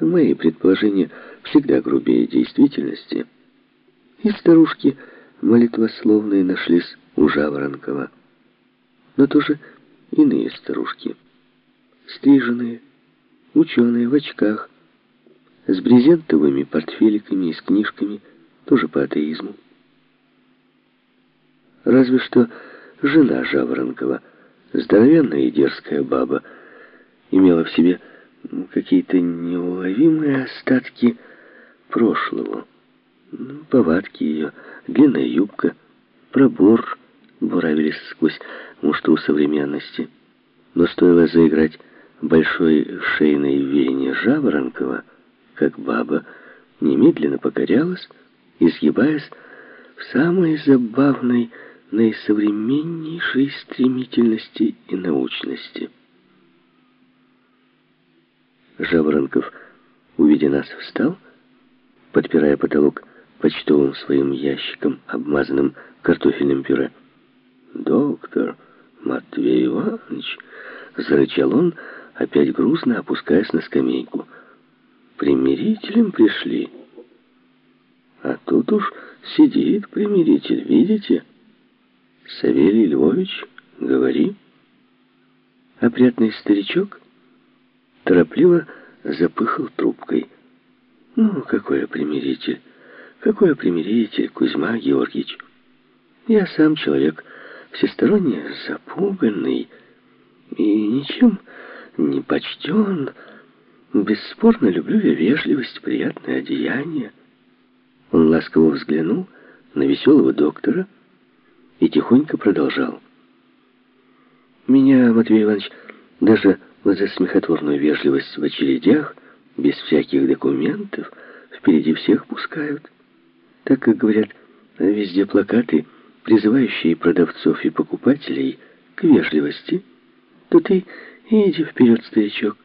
Мои предположения всегда грубее действительности. И старушки молитвословные нашлись у Жаворонкова. Но тоже иные старушки. Стриженные, ученые в очках, с брезентовыми портфеликами и с книжками, тоже по атеизму. Разве что жена Жаворонкова, здоровенная и дерзкая баба, имела в себе какие-то неуловимые остатки прошлого. Ну, повадки ее, длинная юбка, пробор буравились сквозь мушту современности. Но стоило заиграть большой шейной вене Жаворонкова, как баба немедленно покорялась, изгибаясь в самой забавной, наисовременнейшей стремительности и научности. Жаворонков, увидя нас, встал, подпирая потолок почтовым своим ящиком, обмазанным картофельным пюре. «Доктор Матвей Иванович!» — зарычал он, опять грустно опускаясь на скамейку. «Примирителем пришли. А тут уж сидит примиритель, видите? Савелий Львович, говори». Опрятный старичок торопливо запыхал трубкой. «Ну, какой примиритель! Какой примиритель, Кузьма Георгиевич! Я сам человек всесторонне запуганный и ничем не почтен. Бесспорно люблю я вежливость, приятное одеяние». Он ласково взглянул на веселого доктора и тихонько продолжал. «Меня, Матвей Иванович, даже за смехотворную вежливость в очередях, без всяких документов, впереди всех пускают. Так как говорят, везде плакаты, призывающие продавцов и покупателей к вежливости, то ты иди вперед, старичок,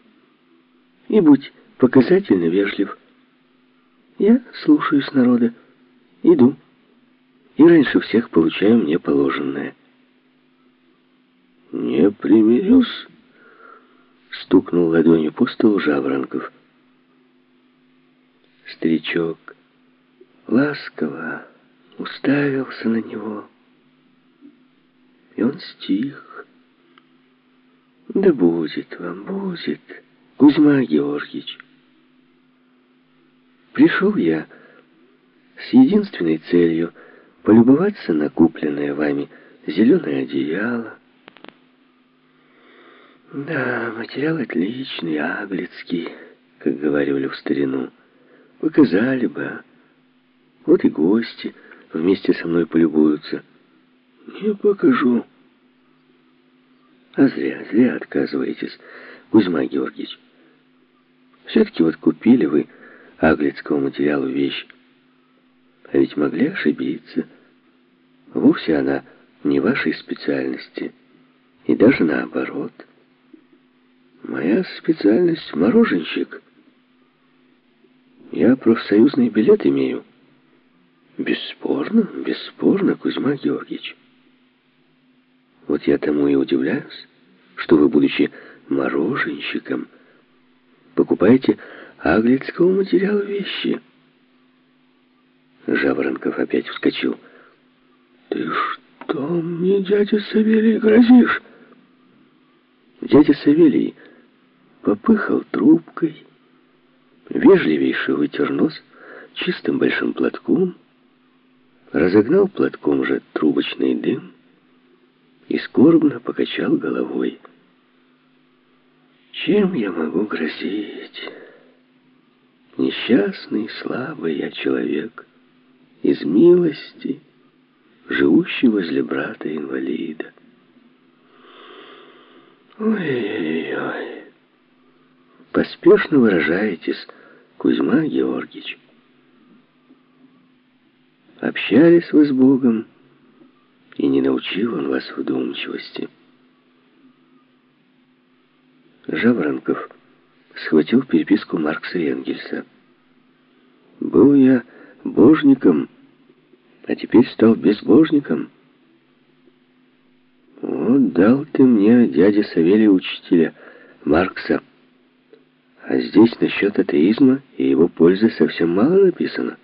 и будь показательно вежлив. Я слушаюсь народа, иду, и раньше всех получаю мне положенное. «Не примирюсь?» Стукнул ладонью по столу Жаворонков. Старичок ласково уставился на него, и он стих. «Да будет вам, будет, Кузьма Георгиевич. Пришел я с единственной целью полюбоваться на купленное вами зеленое одеяло, да, материал отличный, аглицкий, как говорили в старину. Показали бы. Вот и гости вместе со мной полюбуются. Не покажу. А зря, зря отказываетесь, Кузьма Георгиевич. Все-таки вот купили вы аглицкого материала вещь. А ведь могли ошибиться. Вовсе она не вашей специальности. И даже наоборот. Моя специальность — мороженщик. Я профсоюзный билет имею. Бесспорно, бесспорно, Кузьма Георгиевич. Вот я тому и удивляюсь, что вы, будучи мороженщиком, покупаете аглицкого материала вещи. Жаворонков опять вскочил. «Ты что мне, дядя Савелий, грозишь?» Дядя Савелий попыхал трубкой, вежливейше вытер нос чистым большим платком, разогнал платком же трубочный дым и скорбно покачал головой. Чем я могу грозить? Несчастный, слабый я человек, из милости, живущий возле брата-инвалида. Ой-ой-ой. Поспешно выражаетесь, Кузьма Георгиевич. Общались вы с Богом, и не научил он вас вдумчивости. Жаворонков схватил переписку Маркса и Энгельса. «Был я божником, а теперь стал безбожником. Вот дал ты мне, дядя Савелий, учителя Маркса, А здесь насчет атеизма и его пользы совсем мало написано.